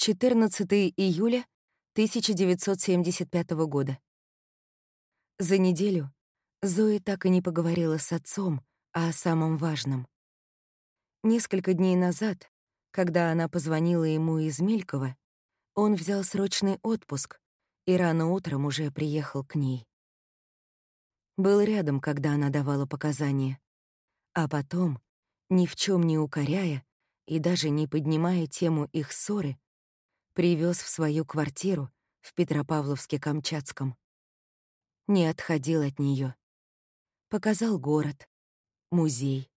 14 июля 1975 года. За неделю Зои так и не поговорила с отцом о самом важном. Несколько дней назад, когда она позвонила ему из Мелькова, он взял срочный отпуск и рано утром уже приехал к ней. Был рядом, когда она давала показания. А потом, ни в чем не укоряя и даже не поднимая тему их ссоры, привез в свою квартиру в Петропавловске-Камчатском. Не отходил от нее. Показал город, музей,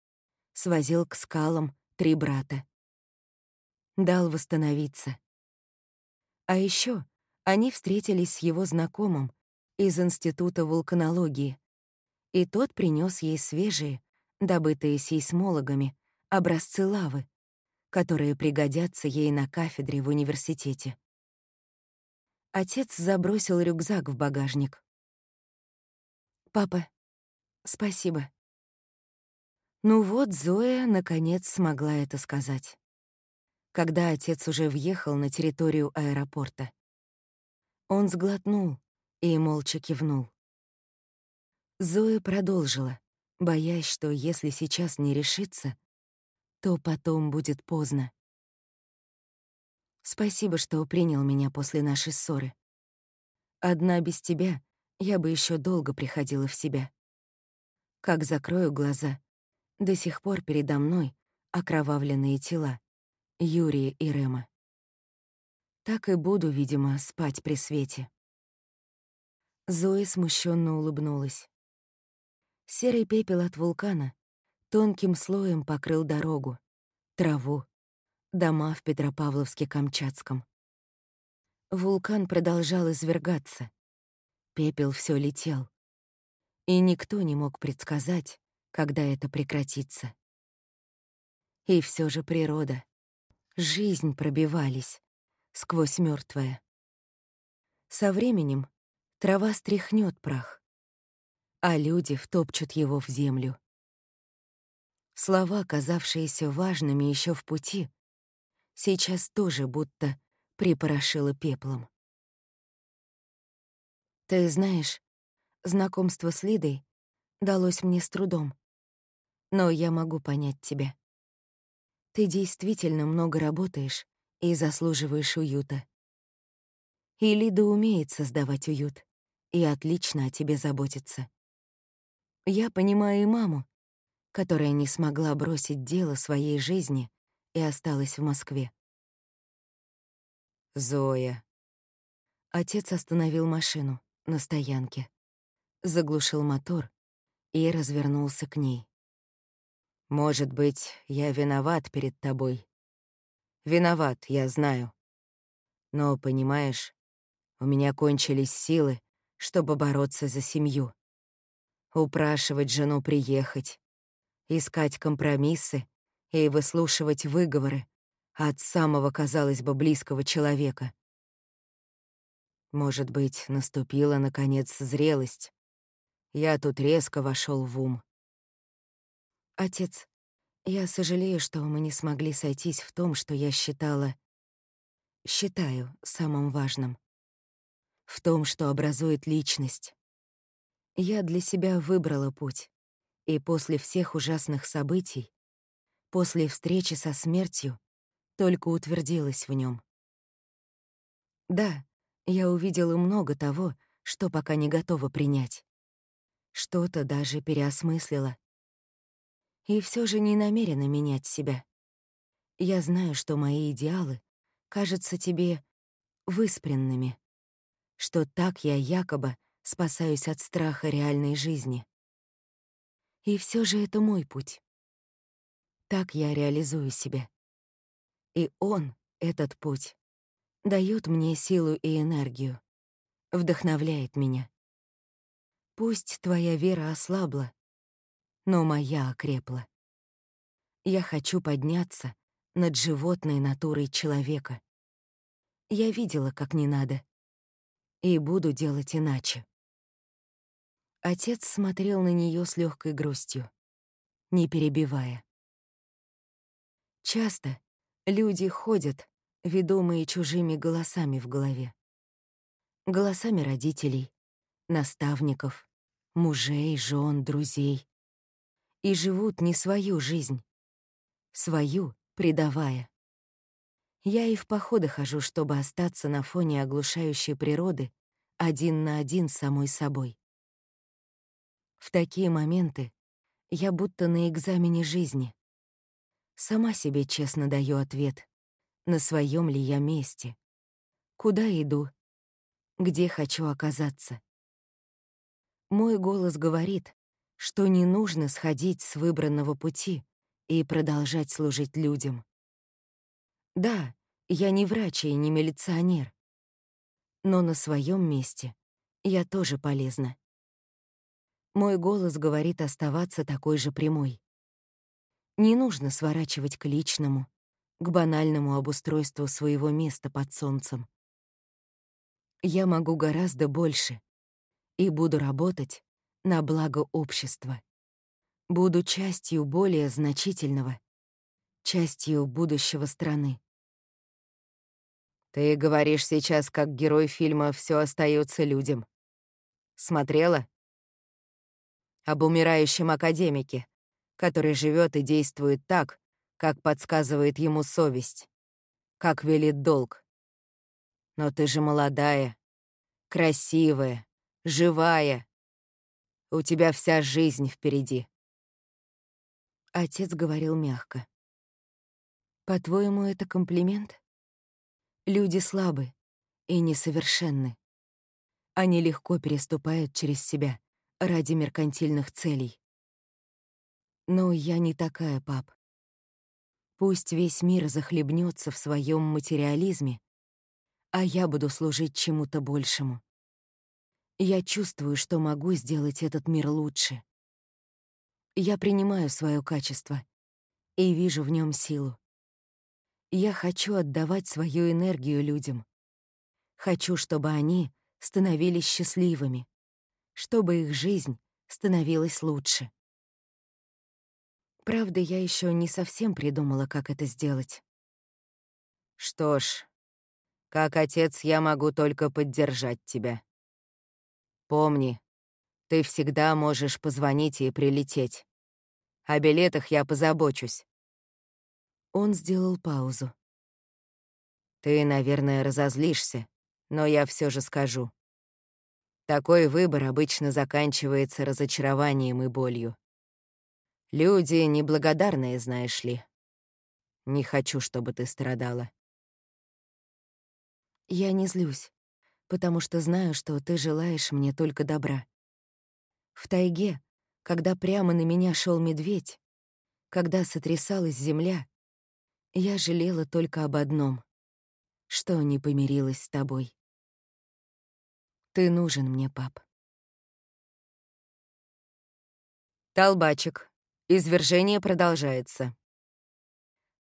свозил к скалам три брата. Дал восстановиться. А еще они встретились с его знакомым из Института вулканологии, и тот принес ей свежие, добытые сейсмологами, образцы лавы, которые пригодятся ей на кафедре в университете. Отец забросил рюкзак в багажник. «Папа, спасибо». Ну вот Зоя, наконец, смогла это сказать. Когда отец уже въехал на территорию аэропорта. Он сглотнул и молча кивнул. Зоя продолжила, боясь, что если сейчас не решится, то потом будет поздно. Спасибо, что принял меня после нашей ссоры. Одна без тебя я бы еще долго приходила в себя. Как закрою глаза, до сих пор передо мной окровавленные тела Юрия и Рема. Так и буду, видимо, спать при свете. Зоя смущенно улыбнулась. Серый пепел от вулкана тонким слоем покрыл дорогу, траву, дома в Петропавловске-Камчатском. Вулкан продолжал извергаться. Пепел все летел. И никто не мог предсказать, когда это прекратится. И все же природа, жизнь пробивались сквозь мертвое. Со временем трава стряхнет прах, а люди втопчут его в землю. Слова, казавшиеся важными еще в пути, сейчас тоже будто припорошило пеплом. Ты знаешь, знакомство с Лидой далось мне с трудом. Но я могу понять тебя. Ты действительно много работаешь и заслуживаешь уюта. И Лида умеет создавать уют и отлично о тебе заботится. Я понимаю и маму, которая не смогла бросить дело своей жизни и осталась в Москве. Зоя. Отец остановил машину на стоянке, заглушил мотор и развернулся к ней. «Может быть, я виноват перед тобой. Виноват, я знаю. Но, понимаешь, у меня кончились силы, чтобы бороться за семью. Упрашивать жену приехать, искать компромиссы и выслушивать выговоры от самого, казалось бы, близкого человека. Может быть, наступила, наконец, зрелость. Я тут резко вошел в ум. Отец, я сожалею, что мы не смогли сойтись в том, что я считала... Считаю самым важным. В том, что образует личность. Я для себя выбрала путь. И после всех ужасных событий, после встречи со смертью, только утвердилась в нем. Да, я увидела много того, что пока не готова принять. Что-то даже переосмыслила. И все же не намерена менять себя. Я знаю, что мои идеалы кажутся тебе выспренными, что так я якобы спасаюсь от страха реальной жизни. И все же это мой путь. Так я реализую себя. И он, этот путь, дает мне силу и энергию, вдохновляет меня. Пусть твоя вера ослабла, но моя окрепла. Я хочу подняться над животной натурой человека. Я видела, как не надо, и буду делать иначе. Отец смотрел на нее с легкой грустью, не перебивая. Часто люди ходят ведомые чужими голосами в голове. Голосами родителей, наставников, мужей, жен, друзей. И живут не свою жизнь, свою предавая. Я и в походы хожу, чтобы остаться на фоне оглушающей природы один на один с самой собой. В такие моменты я будто на экзамене жизни. Сама себе честно даю ответ, на своем ли я месте, куда иду, где хочу оказаться. Мой голос говорит, что не нужно сходить с выбранного пути и продолжать служить людям. Да, я не врач и не милиционер. Но на своем месте я тоже полезна. Мой голос говорит оставаться такой же прямой. Не нужно сворачивать к личному, к банальному обустройству своего места под солнцем. Я могу гораздо больше и буду работать на благо общества. Буду частью более значительного, частью будущего страны. Ты говоришь сейчас, как герой фильма «Все остается людям». Смотрела? Об умирающем академике, который живет и действует так, как подсказывает ему совесть, как велит долг. Но ты же молодая, красивая, живая. У тебя вся жизнь впереди. Отец говорил мягко. «По-твоему, это комплимент?» Люди слабы и несовершенны. Они легко переступают через себя ради меркантильных целей. Но я не такая, пап. Пусть весь мир захлебнется в своем материализме, а я буду служить чему-то большему. Я чувствую, что могу сделать этот мир лучше. Я принимаю свое качество и вижу в нем силу. Я хочу отдавать свою энергию людям. Хочу, чтобы они становились счастливыми, чтобы их жизнь становилась лучше. Правда, я еще не совсем придумала, как это сделать. Что ж, как отец я могу только поддержать тебя. Помни, ты всегда можешь позвонить и прилететь. О билетах я позабочусь. Он сделал паузу. «Ты, наверное, разозлишься, но я все же скажу. Такой выбор обычно заканчивается разочарованием и болью. Люди неблагодарные, знаешь ли. Не хочу, чтобы ты страдала». «Я не злюсь, потому что знаю, что ты желаешь мне только добра. В тайге, когда прямо на меня шел медведь, когда сотрясалась земля, я жалела только об одном, что не помирилась с тобой. Ты нужен мне, пап. Толбачик. Извержение продолжается.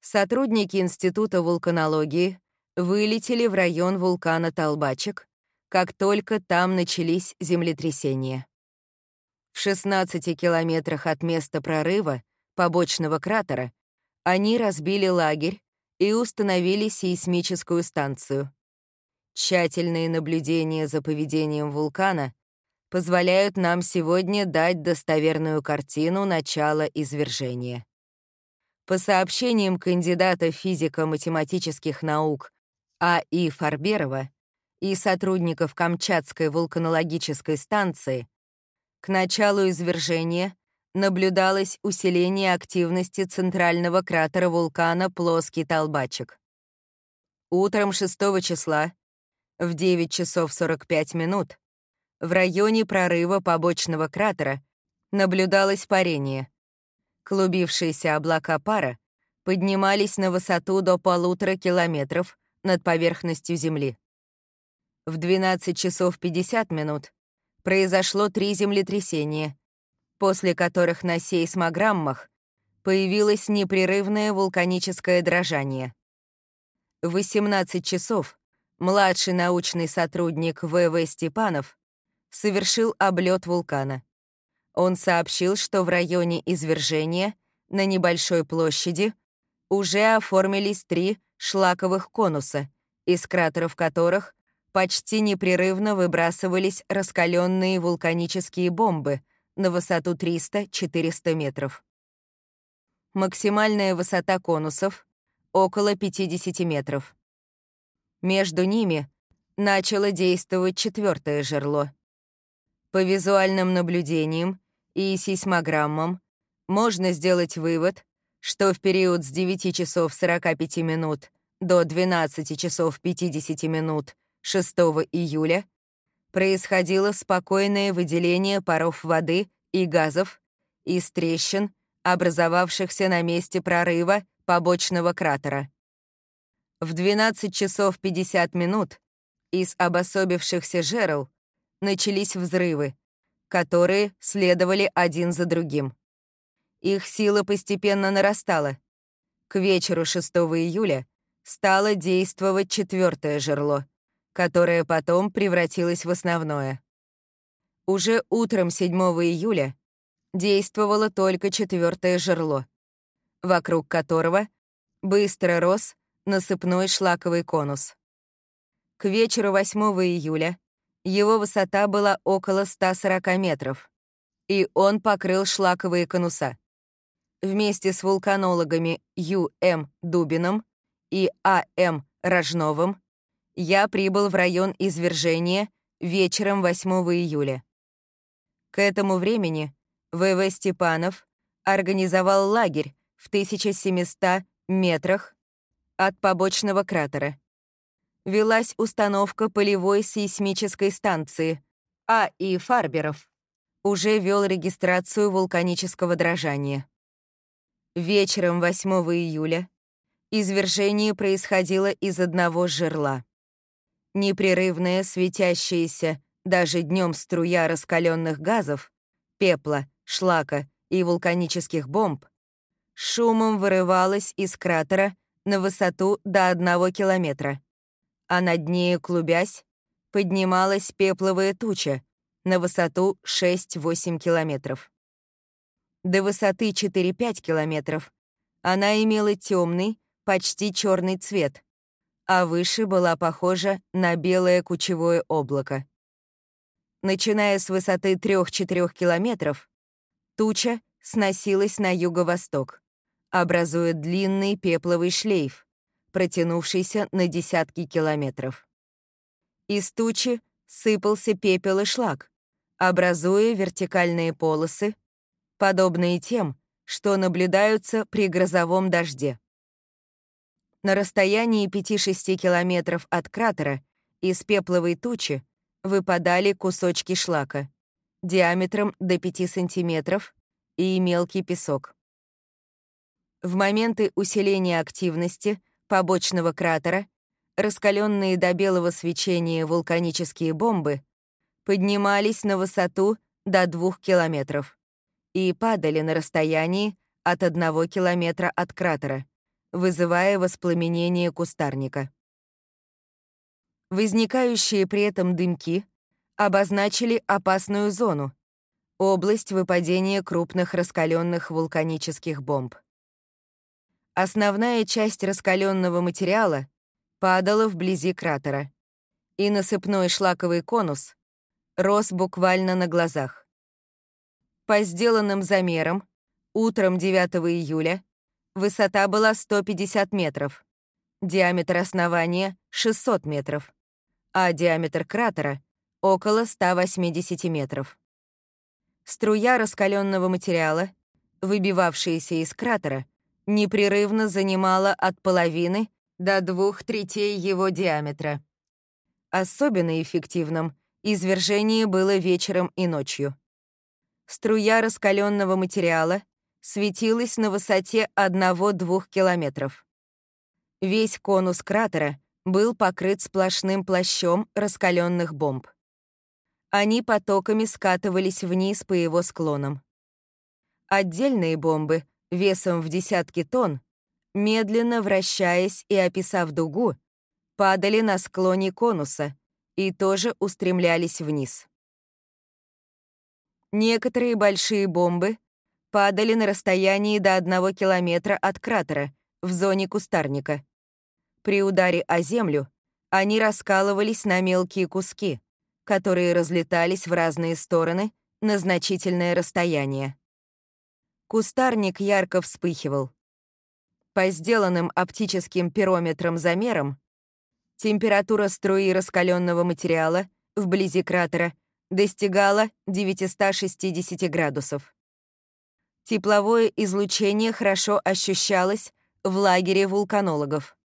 Сотрудники Института вулканологии вылетели в район вулкана Толбачик, как только там начались землетрясения. В 16 километрах от места прорыва побочного кратера они разбили лагерь и установили сейсмическую станцию. Тщательные наблюдения за поведением вулкана позволяют нам сегодня дать достоверную картину начала извержения. По сообщениям кандидата физико-математических наук А.И. Фарберова и сотрудников Камчатской вулканологической станции, к началу извержения наблюдалось усиление активности центрального кратера вулкана Плоский Толбачек. Утром 6 числа в 9 часов 45 минут в районе прорыва побочного кратера наблюдалось парение. Клубившиеся облака пара поднимались на высоту до полутора километров над поверхностью Земли. В 12 часов 50 минут произошло три землетрясения, после которых на сейсмограммах появилось непрерывное вулканическое дрожание. В 18 часов младший научный сотрудник В.В. Степанов совершил облет вулкана. Он сообщил, что в районе извержения на небольшой площади уже оформились три шлаковых конуса, из кратеров которых почти непрерывно выбрасывались раскаленные вулканические бомбы на высоту 300-400 метров. Максимальная высота конусов — около 50 метров. Между ними начало действовать четвертое жерло. По визуальным наблюдениям и сейсмограммам можно сделать вывод, что в период с 9 часов 45 минут до 12 часов 50 минут 6 июля происходило спокойное выделение паров воды и газов из трещин, образовавшихся на месте прорыва побочного кратера. В 12 часов 50 минут из обособившихся жерл начались взрывы, которые следовали один за другим. Их сила постепенно нарастала. К вечеру 6 июля стало действовать четвертое жерло, которое потом превратилось в основное. Уже утром 7 июля действовало только четвертое жерло, вокруг которого быстро рос насыпной шлаковый конус. К вечеру 8 июля его высота была около 140 метров, и он покрыл шлаковые конуса. Вместе с вулканологами Ю.М. Дубином и А.М. Рожновым я прибыл в район извержения вечером 8 июля. К этому времени В.В. Степанов организовал лагерь в 1700 метрах от побочного кратера. Велась установка полевой сейсмической станции, а и Фарберов уже вел регистрацию вулканического дрожания. Вечером 8 июля извержение происходило из одного жерла. Непрерывная, светящаяся даже днем струя раскаленных газов, пепла, шлака и вулканических бомб шумом вырывалась из кратера на высоту до одного километра, а над нею, клубясь, поднималась пепловая туча на высоту 6-8 километров. До высоты 4-5 километров она имела темный, почти черный цвет, а выше была похожа на белое кучевое облако. Начиная с высоты 3-4 километров, туча сносилась на юго-восток, образуя длинный пепловый шлейф, протянувшийся на десятки километров. Из тучи сыпался пепел и шлак, образуя вертикальные полосы, подобные тем, что наблюдаются при грозовом дожде. На расстоянии 5-6 километров от кратера из пепловой тучи выпадали кусочки шлака диаметром до 5 сантиметров и мелкий песок. В моменты усиления активности побочного кратера раскаленные до белого свечения вулканические бомбы поднимались на высоту до 2 километров и падали на расстоянии от одного километра от кратера, вызывая воспламенение кустарника. Возникающие при этом дымки обозначили опасную зону — область выпадения крупных раскаленных вулканических бомб. Основная часть раскаленного материала падала вблизи кратера, и насыпной шлаковый конус рос буквально на глазах. По сделанным замерам, утром 9 июля высота была 150 метров, диаметр основания — 600 метров, а диаметр кратера — около 180 метров. Струя раскаленного материала, выбивавшаяся из кратера, непрерывно занимала от половины до двух третей его диаметра. Особенно эффективным извержение было вечером и ночью. Струя раскаленного материала светилась на высоте 1-2 километров. Весь конус кратера был покрыт сплошным плащом раскаленных бомб. Они потоками скатывались вниз по его склонам. Отдельные бомбы весом в десятки тонн, медленно вращаясь и описав дугу, падали на склоне конуса и тоже устремлялись вниз. Некоторые большие бомбы падали на расстоянии до одного километра от кратера в зоне кустарника. При ударе о землю они раскалывались на мелкие куски, которые разлетались в разные стороны на значительное расстояние. Кустарник ярко вспыхивал. По сделанным оптическим пирометром замерам температура струи раскаленного материала вблизи кратера достигала 960 градусов. Тепловое излучение хорошо ощущалось в лагере вулканологов.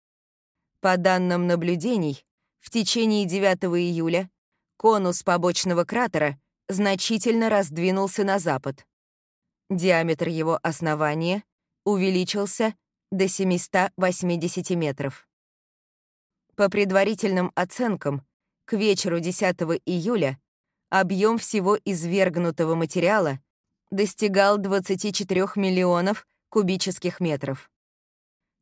По данным наблюдений, в течение 9 июля конус побочного кратера значительно раздвинулся на запад. Диаметр его основания увеличился до 780 метров. По предварительным оценкам, к вечеру 10 июля объем всего извергнутого материала достигал 24 миллионов кубических метров.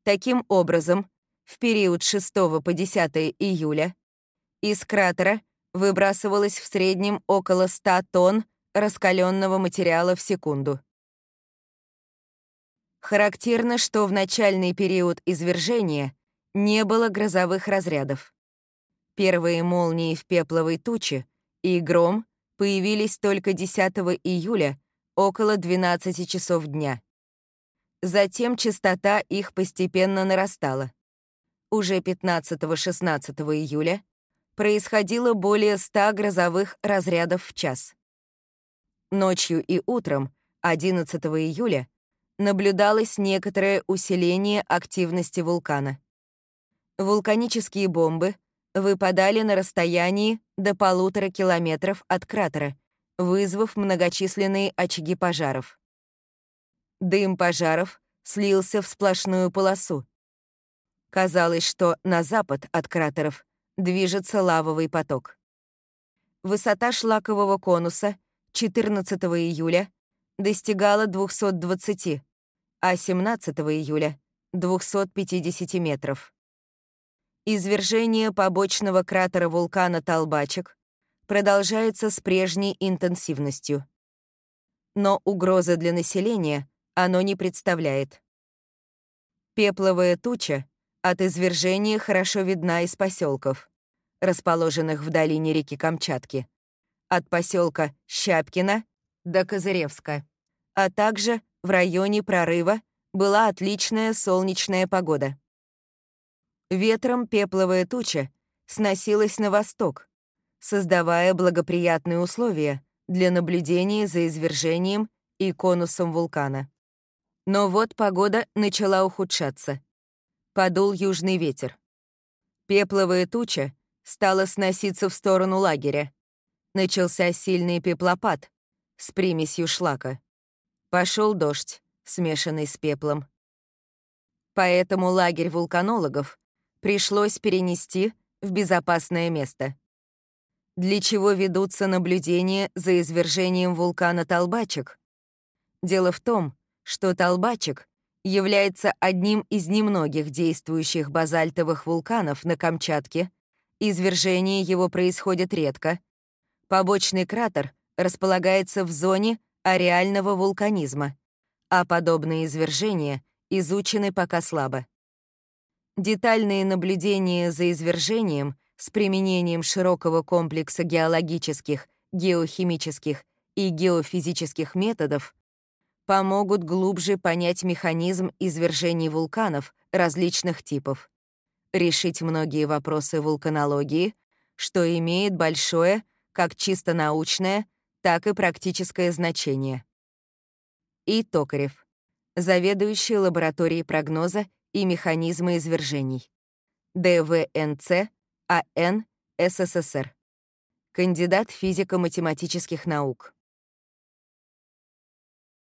Таким образом, в период 6 по 10 июля из кратера выбрасывалось в среднем около 100 тонн раскаленного материала в секунду. Характерно, что в начальный период извержения не было грозовых разрядов. Первые молнии в пепловой туче и гром появились только 10 июля около 12 часов дня. Затем частота их постепенно нарастала. Уже 15-16 июля происходило более 100 грозовых разрядов в час. Ночью и утром 11 июля наблюдалось некоторое усиление активности вулкана. Вулканические бомбы выпадали на расстоянии до полутора километров от кратера — вызвав многочисленные очаги пожаров. Дым пожаров слился в сплошную полосу. Казалось, что на запад от кратеров движется лавовый поток. Высота шлакового конуса 14 июля достигала 220, а 17 июля — 250 метров. Извержение побочного кратера вулкана Толбачек продолжается с прежней интенсивностью. Но угрозы для населения оно не представляет. Пепловая туча от извержения хорошо видна из поселков, расположенных в долине реки Камчатки, от поселка Щапкина до Козыревска, а также в районе прорыва была отличная солнечная погода. Ветром пепловая туча сносилась на восток, создавая благоприятные условия для наблюдения за извержением и конусом вулкана. Но вот погода начала ухудшаться. Подул южный ветер. Пепловая туча стала сноситься в сторону лагеря. Начался сильный пеплопад с примесью шлака. Пошел дождь, смешанный с пеплом. Поэтому лагерь вулканологов пришлось перенести в безопасное место для чего ведутся наблюдения за извержением вулкана Толбачек. Дело в том, что Толбачек является одним из немногих действующих базальтовых вулканов на Камчатке, извержение его происходит редко. Побочный кратер располагается в зоне ареального вулканизма, а подобные извержения изучены пока слабо. Детальные наблюдения за извержением — с применением широкого комплекса геологических, геохимических и геофизических методов помогут глубже понять механизм извержений вулканов различных типов, решить многие вопросы вулканологии, что имеет большое как чисто научное, так и практическое значение. И Токарев, заведующий лабораторией прогноза и механизма извержений. ДВНЦ АН СССР. Кандидат физико-математических наук.